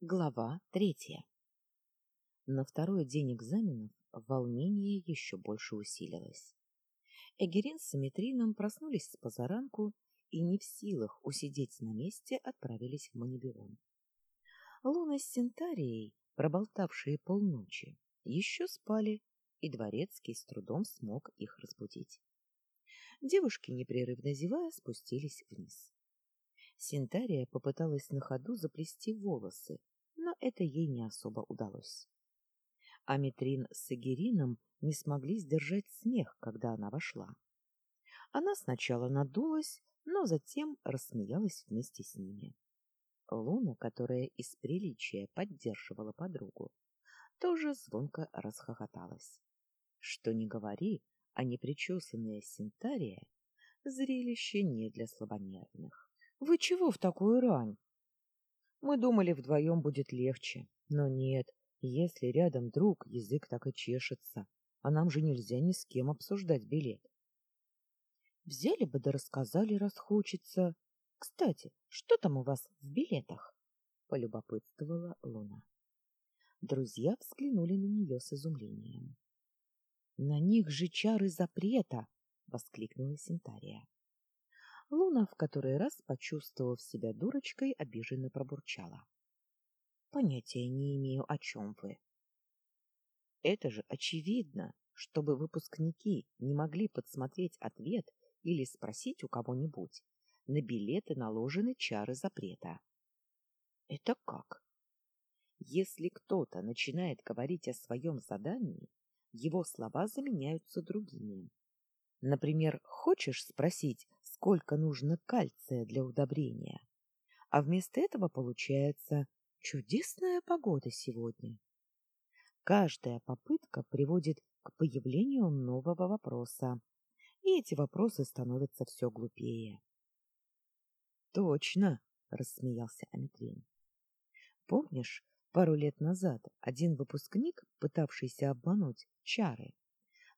Глава третья. На второй день экзаменов волнение еще больше усилилось. Эгерин с Симметрином проснулись с позаранку и не в силах усидеть на месте отправились в Манибион. Луна с Синтарией, проболтавшие полночи, еще спали, и Дворецкий с трудом смог их разбудить. Девушки, непрерывно зевая, спустились вниз. Синтария попыталась на ходу заплести волосы, но это ей не особо удалось. А Митрин с Эгерином не смогли сдержать смех, когда она вошла. Она сначала надулась, но затем рассмеялась вместе с ними. Луна, которая из приличия поддерживала подругу, тоже звонко расхохоталась. Что ни говори, а непричесанная Синтария — зрелище не для слабонервных. Вы чего в такую рань? Мы думали, вдвоем будет легче, но нет. Если рядом друг, язык так и чешется, а нам же нельзя ни с кем обсуждать билет. Взяли бы да рассказали, раз хочется. Кстати, что там у вас в билетах? полюбопытствовала Луна. Друзья взглянули на нее с изумлением. На них же чары запрета, воскликнула Синтария. Луна в который раз, почувствовав себя дурочкой, обиженно пробурчала. — Понятия не имею, о чем вы. — Это же очевидно, чтобы выпускники не могли подсмотреть ответ или спросить у кого-нибудь. На билеты наложены чары запрета. — Это как? Если кто-то начинает говорить о своем задании, его слова заменяются другими. Например, хочешь спросить, сколько нужно кальция для удобрения? А вместо этого получается чудесная погода сегодня. Каждая попытка приводит к появлению нового вопроса, и эти вопросы становятся все глупее. Точно, рассмеялся Аметрин. Помнишь, пару лет назад один выпускник, пытавшийся обмануть чары,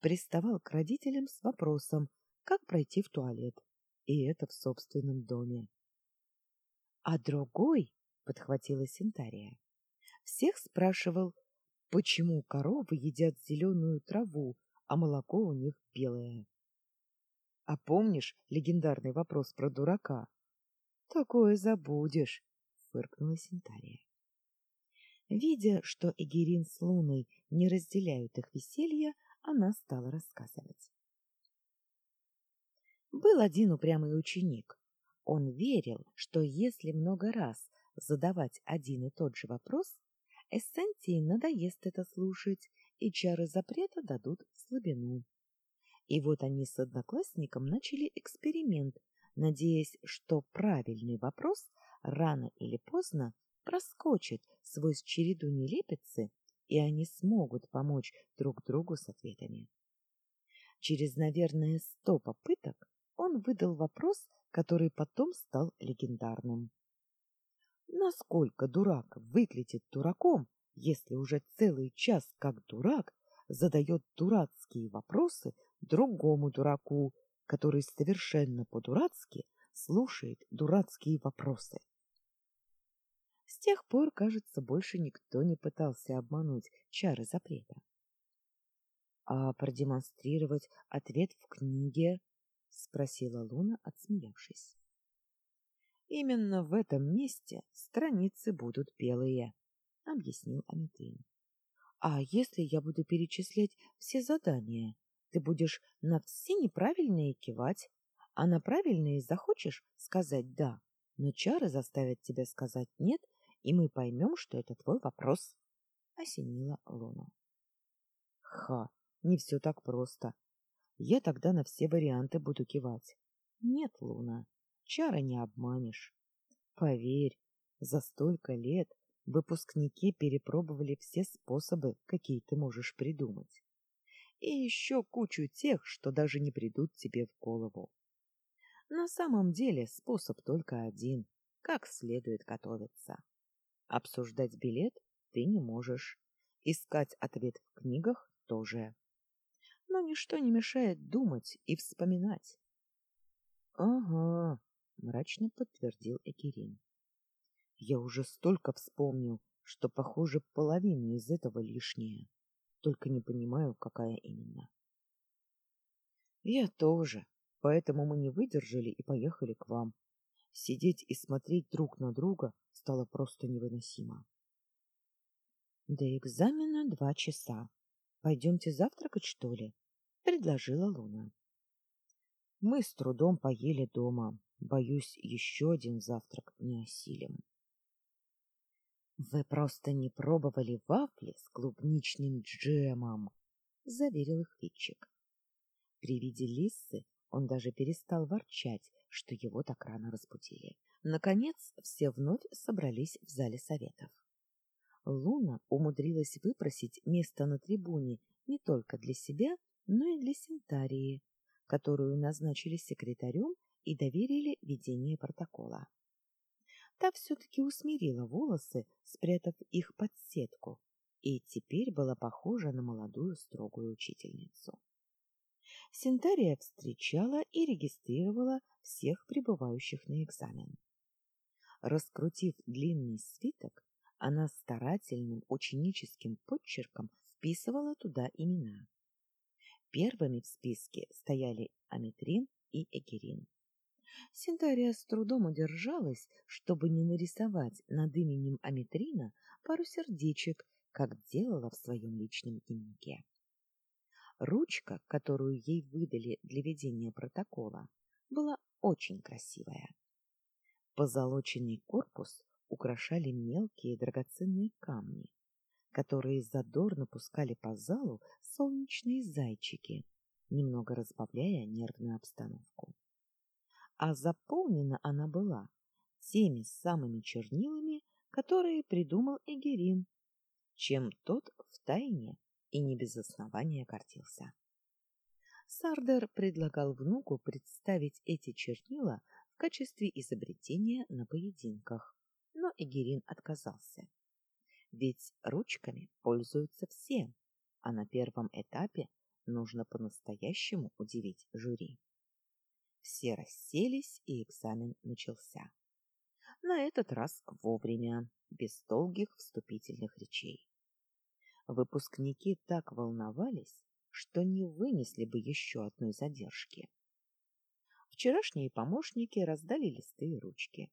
приставал к родителям с вопросом, как пройти в туалет, и это в собственном доме. А другой, подхватила Синтария, всех спрашивал, почему коровы едят зеленую траву, а молоко у них белое. А помнишь легендарный вопрос про дурака? Такое забудешь, фыркнула Синтария. Видя, что Эгерин с Луной не разделяют их веселье, она стала рассказывать. Был один упрямый ученик. Он верил, что если много раз задавать один и тот же вопрос, эссенции надоест это слушать, и чары запрета дадут слабину. И вот они с одноклассником начали эксперимент, надеясь, что правильный вопрос рано или поздно проскочит сквозь череду нелепицы и они смогут помочь друг другу с ответами. Через, наверное, сто попыток он выдал вопрос, который потом стал легендарным. Насколько дурак выглядит дураком, если уже целый час как дурак задает дурацкие вопросы другому дураку, который совершенно по-дурацки слушает дурацкие вопросы? С тех пор, кажется, больше никто не пытался обмануть чары запрета. А продемонстрировать ответ в книге, спросила Луна, отсмеявшись. Именно в этом месте страницы будут белые, объяснил Аметрин. А если я буду перечислять все задания, ты будешь на все неправильные кивать, а на правильные захочешь сказать да, но чары заставят тебя сказать нет и мы поймем, что это твой вопрос, — осенила Луна. — Ха, не все так просто. Я тогда на все варианты буду кивать. Нет, Луна, чара не обманешь. Поверь, за столько лет выпускники перепробовали все способы, какие ты можешь придумать. И еще кучу тех, что даже не придут тебе в голову. На самом деле способ только один — как следует готовиться. Обсуждать билет ты не можешь. Искать ответ в книгах тоже. Но ничто не мешает думать и вспоминать. — Ага, — мрачно подтвердил Экерин. — Я уже столько вспомнил, что, похоже, половина из этого лишняя. Только не понимаю, какая именно. Я тоже. Поэтому мы не выдержали и поехали к вам. Сидеть и смотреть друг на друга стало просто невыносимо. До экзамена два часа. Пойдемте завтракать, что ли? Предложила Луна. Мы с трудом поели дома. Боюсь, еще один завтрак не осилим. Вы просто не пробовали вафли с клубничным джемом, заверил их Фитчик. При виде Лисы он даже перестал ворчать, что его так рано разбудили. Наконец, все вновь собрались в зале советов. Луна умудрилась выпросить место на трибуне не только для себя, но и для Синтарии, которую назначили секретарем и доверили ведение протокола. Та все-таки усмирила волосы, спрятав их под сетку, и теперь была похожа на молодую строгую учительницу. Синтария встречала и регистрировала всех прибывающих на экзамен. Раскрутив длинный свиток, она старательным ученическим подчерком вписывала туда имена. Первыми в списке стояли Аметрин и Эгерин. Синтария с трудом удержалась, чтобы не нарисовать над именем Аметрина пару сердечек, как делала в своем личном дневнике. Ручка, которую ей выдали для ведения протокола, была очень красивая. Позолоченный корпус украшали мелкие драгоценные камни, которые задорно пускали по залу солнечные зайчики, немного разбавляя нервную обстановку а заполнена она была теми самыми чернилами, которые придумал Эгерин, чем тот втайне и не без основания гордился. Сардер предлагал внуку представить эти чернила в качестве изобретения на поединках, но Эгерин отказался. Ведь ручками пользуются все, а на первом этапе нужно по-настоящему удивить жюри. Все расселись, и экзамен начался. На этот раз вовремя, без долгих вступительных речей. Выпускники так волновались, что не вынесли бы еще одной задержки. Вчерашние помощники раздали листы и ручки.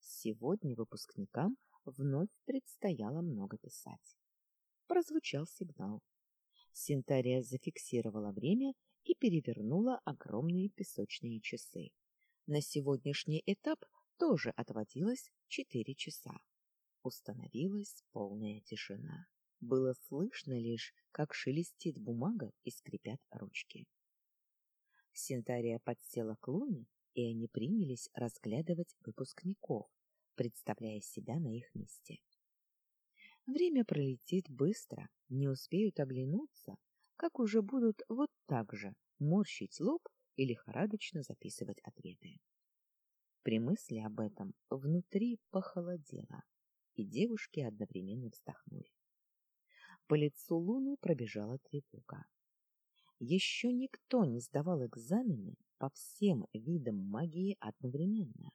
Сегодня выпускникам вновь предстояло много писать. Прозвучал сигнал. Синтария зафиксировала время и перевернула огромные песочные часы. На сегодняшний этап тоже отводилось четыре часа. Установилась полная тишина. Было слышно лишь, как шелестит бумага и скрипят ручки. Синтария подсела к Луне, и они принялись разглядывать выпускников, представляя себя на их месте. Время пролетит быстро, не успеют оглянуться, как уже будут вот так же морщить лоб и лихорадочно записывать ответы. При мысли об этом внутри похолодело, и девушки одновременно вздохнули. По лицу Луны пробежала тревога. Еще никто не сдавал экзамены по всем видам магии одновременно.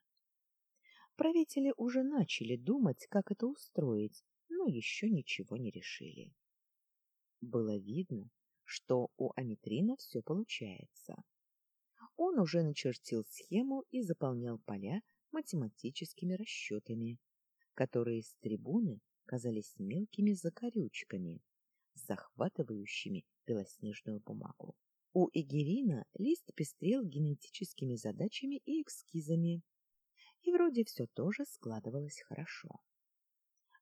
Правители уже начали думать, как это устроить, но еще ничего не решили. Было видно, что у Аметрина все получается. Он уже начертил схему и заполнял поля математическими расчетами, которые с трибуны казались мелкими закорючками, захватывающими белоснежную бумагу. У Эгерина лист пестрел генетическими задачами и эскизами, и вроде все тоже складывалось хорошо.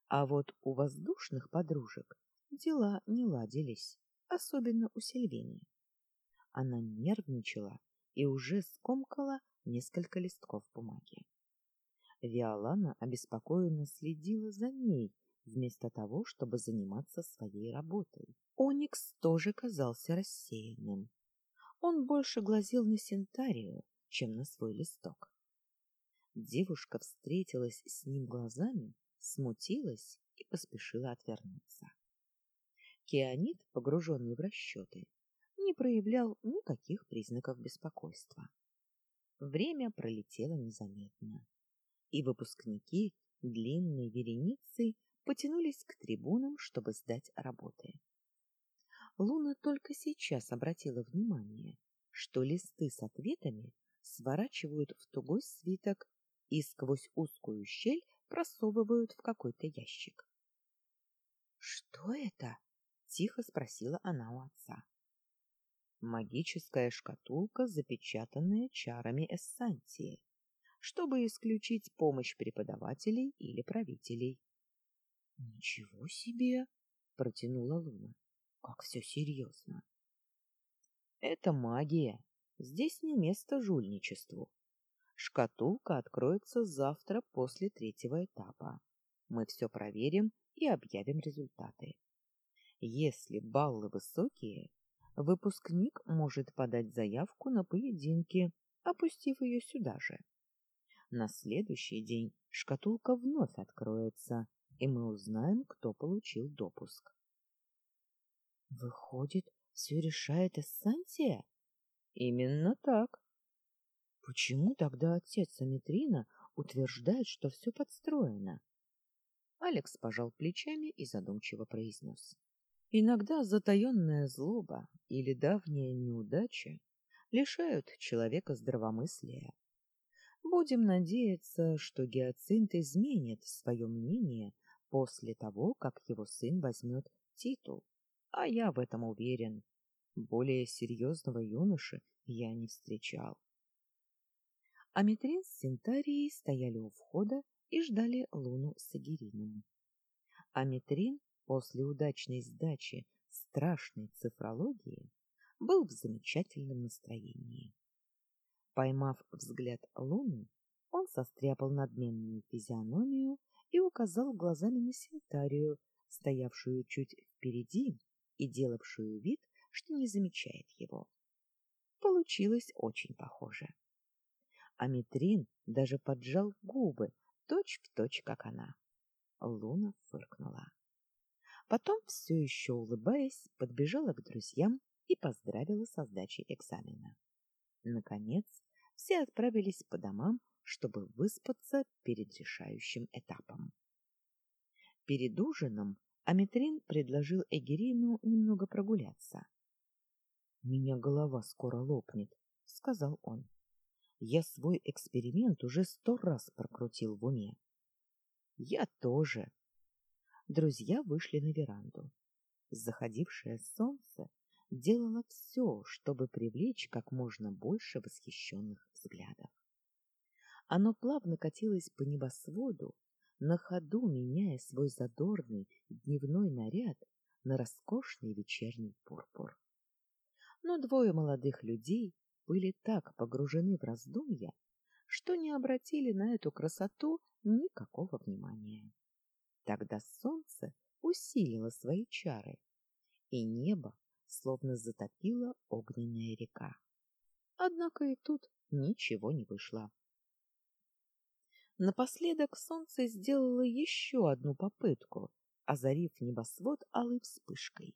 А вот у воздушных подружек дела не ладились особенно у Сильвини. Она нервничала и уже скомкала несколько листков бумаги. Виолана обеспокоенно следила за ней, вместо того, чтобы заниматься своей работой. Оникс тоже казался рассеянным. Он больше глазел на Синтарию, чем на свой листок. Девушка встретилась с ним глазами, смутилась и поспешила отвернуться. Кианит, погруженный в расчеты, не проявлял никаких признаков беспокойства. Время пролетело незаметно, и выпускники длинной вереницей потянулись к трибунам, чтобы сдать работы. Луна только сейчас обратила внимание, что листы с ответами сворачивают в тугой свиток и сквозь узкую щель просовывают в какой-то ящик. Что это? тихо спросила она у отца. Магическая шкатулка, запечатанная чарами эссанции, чтобы исключить помощь преподавателей или правителей. Ничего себе, протянула Луна. Как все серьезно. Это магия. Здесь не место жульничеству. Шкатулка откроется завтра после третьего этапа. Мы все проверим и объявим результаты. Если баллы высокие, выпускник может подать заявку на поединки, опустив ее сюда же. На следующий день шкатулка вновь откроется, и мы узнаем, кто получил допуск. Выходит, все решает эссенция? Именно так. Почему тогда отец Аметрина утверждает, что все подстроено? Алекс пожал плечами и задумчиво произнес. Иногда затаенная злоба или давняя неудача лишают человека здравомыслия. Будем надеяться, что Гиацинт изменит свое мнение после того, как его сын возьмет титул. А я в этом уверен. Более серьезного юноши я не встречал. Аметрин с Синтарией стояли у входа и ждали Луну с Агирином. Аметрин после удачной сдачи страшной цифрологии был в замечательном настроении. Поймав взгляд Луны, он состряпал надменную физиономию и указал глазами на Синтарию, стоявшую чуть впереди и делавшую вид, что не замечает его. Получилось очень похоже. Аметрин даже поджал губы, точь в точь, как она. Луна фыркнула. Потом, все еще улыбаясь, подбежала к друзьям и поздравила со сдачей экзамена. Наконец, все отправились по домам, чтобы выспаться перед решающим этапом. Перед ужином Аметрин предложил Эгерину немного прогуляться. Меня голова скоро лопнет, сказал он. Я свой эксперимент уже сто раз прокрутил в уме. Я тоже. Друзья вышли на веранду. Заходившее солнце делало все, чтобы привлечь как можно больше восхищенных взглядов. Оно плавно катилось по небосводу, на ходу меняя свой задорный дневной наряд на роскошный вечерний пурпур. Но двое молодых людей были так погружены в раздумья, что не обратили на эту красоту никакого внимания. Тогда солнце усилило свои чары, и небо словно затопила огненная река. Однако и тут ничего не вышло. Напоследок солнце сделало еще одну попытку, озарив небосвод алой вспышкой.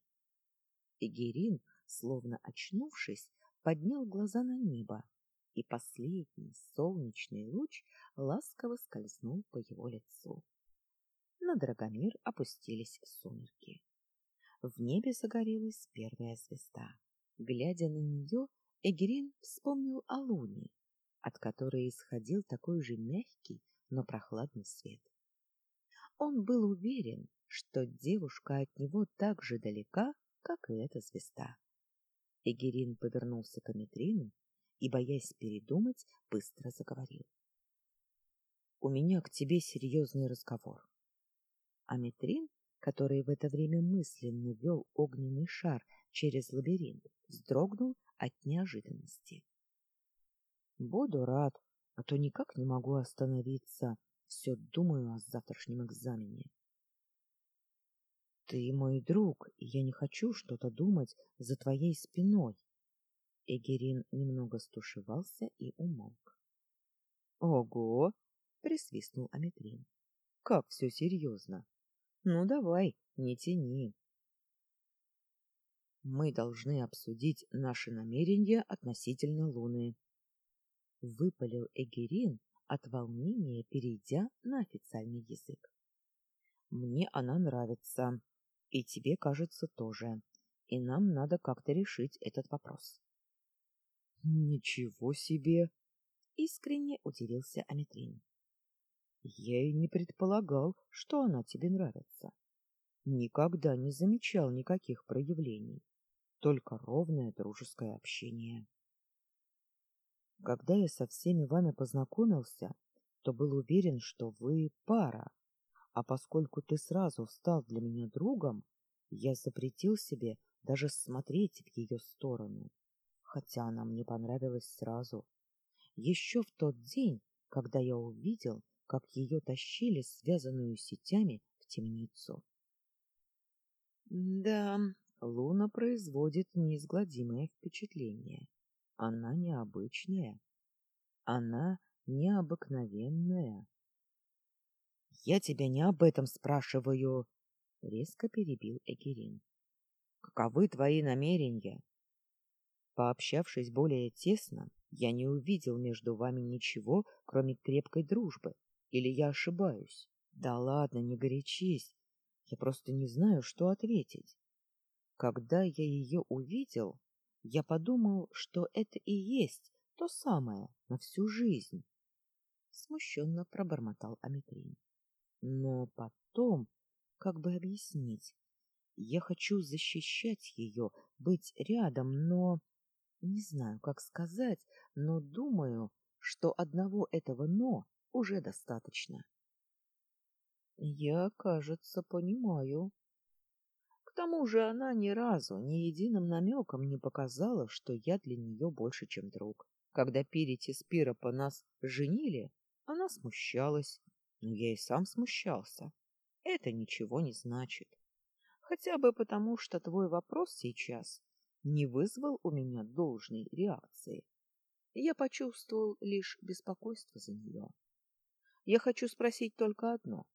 Игерин, словно очнувшись, поднял глаза на небо, и последний солнечный луч ласково скользнул по его лицу. На Драгомир опустились сумерки. В небе загорелась первая звезда. Глядя на нее, Эгерин вспомнил о луне, от которой исходил такой же мягкий, но прохладный свет. Он был уверен, что девушка от него так же далека, как и эта звезда. Эгерин повернулся к Аметрину и, боясь передумать, быстро заговорил. — У меня к тебе серьезный разговор. Аметрин, который в это время мысленно вел огненный шар через лабиринт, вздрогнул от неожиданности. — Буду рад, а то никак не могу остановиться. Все думаю о завтрашнем экзамене. Ты мой друг, и я не хочу что-то думать за твоей спиной. Эгерин немного стушевался и умолк. Ого, присвистнул Аметрин. Как все серьезно. Ну давай, не тяни. Мы должны обсудить наши намерения относительно Луны, выпалил Эгерин, от волнения перейдя на официальный язык. Мне она нравится, и тебе, кажется, тоже. И нам надо как-то решить этот вопрос. Ничего себе, искренне удивился Аметрин. Я и не предполагал, что она тебе нравится. Никогда не замечал никаких проявлений, только ровное дружеское общение. Когда я со всеми вами познакомился, то был уверен, что вы пара, а поскольку ты сразу стал для меня другом, я запретил себе даже смотреть в ее сторону, хотя она мне понравилась сразу. Еще в тот день, когда я увидел, как ее тащили, связанную сетями, в темницу. Да, Луна производит неизгладимое впечатление. Она необычная. Она необыкновенная. Я тебя не об этом спрашиваю, резко перебил Эгерин. Каковы твои намерения? Пообщавшись более тесно, я не увидел между вами ничего, кроме крепкой дружбы. Или я ошибаюсь? Да ладно, не горячись. Я просто не знаю, что ответить. Когда я ее увидел, я подумал, что это и есть то самое на всю жизнь. Смущенно пробормотал Аметрин. Но потом, как бы объяснить, я хочу защищать ее, быть рядом, но... Не знаю, как сказать, но думаю, что одного этого «но» уже достаточно. Я, кажется, понимаю. К тому же она ни разу, ни единым намеком не показала, что я для нее больше, чем друг. Когда Пирити с Пиропа нас женили, она смущалась, но я и сам смущался. Это ничего не значит. Хотя бы потому, что твой вопрос сейчас не вызвал у меня должной реакции. Я почувствовал лишь беспокойство за нее. Я хочу спросить только одно.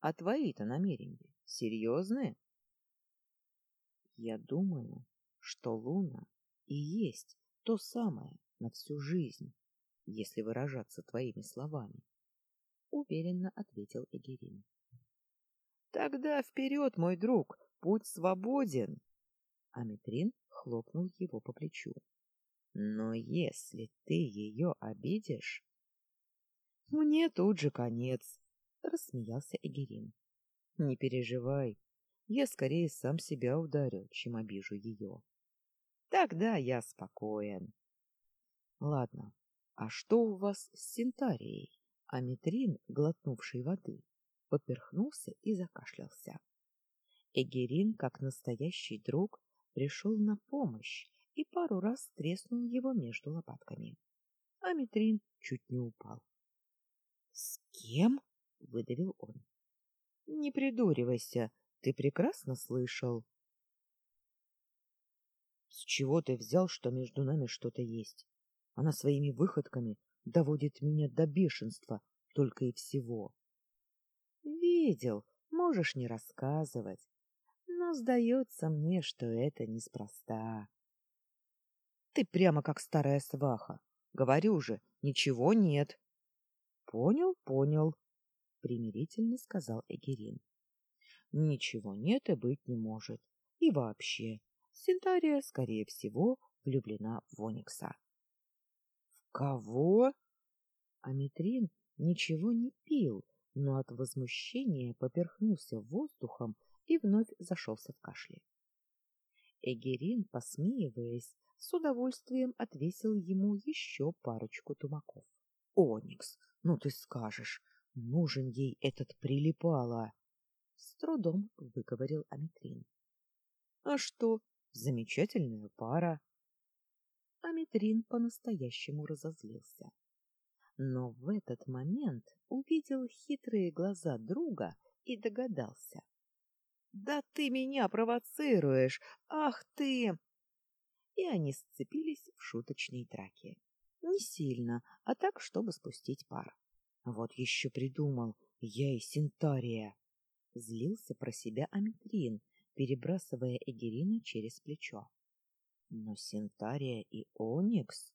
А твои-то намерения серьезные? Я думаю, что Луна и есть то самое на всю жизнь, если выражаться твоими словами, — уверенно ответил Эгерин. — Тогда вперед, мой друг, путь свободен! Аметрин хлопнул его по плечу. Но если ты ее обидишь... Мне тут же конец, рассмеялся Эгерин. Не переживай, я скорее сам себя ударю, чем обижу ее. Тогда я спокоен. Ладно, а что у вас с Синтарией? Аметрин, глотнувший воды, поперхнулся и закашлялся. Эгерин, как настоящий друг, пришел на помощь и пару раз треснул его между лопатками. А Митрин чуть не упал. — С кем? — выдавил он. — Не придуривайся, ты прекрасно слышал. — С чего ты взял, что между нами что-то есть? Она своими выходками доводит меня до бешенства только и всего. — Видел, можешь не рассказывать но сдается мне, что это неспроста. Ты прямо как старая сваха. Говорю же, ничего нет. Понял, понял, примирительно сказал Эгерин. Ничего нет и быть не может. И вообще, Синтария, скорее всего, влюблена в Оникса. Кого? Аметрин ничего не пил, но от возмущения поперхнулся воздухом и вновь зашелся в кашле. Эгерин, посмеиваясь, с удовольствием отвесил ему еще парочку тумаков. — Оникс, ну ты скажешь, нужен ей этот прилипало! — с трудом выговорил Аметрин. — А что, замечательная пара! Аметрин по-настоящему разозлился. Но в этот момент увидел хитрые глаза друга и догадался, да ты меня провоцируешь! Ах ты! И они сцепились в шуточной драке. Не сильно, а так, чтобы спустить пар. Вот еще придумал, я и Синтария. Злился про себя Аметрин, перебрасывая Эгерина через плечо. Но Синтария и Оникс...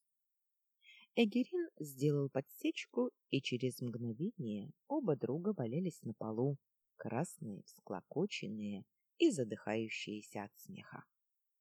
Эгерин сделал подсечку, и через мгновение оба друга валялись на полу, красные, всклокоченные и задыхающиеся от смеха.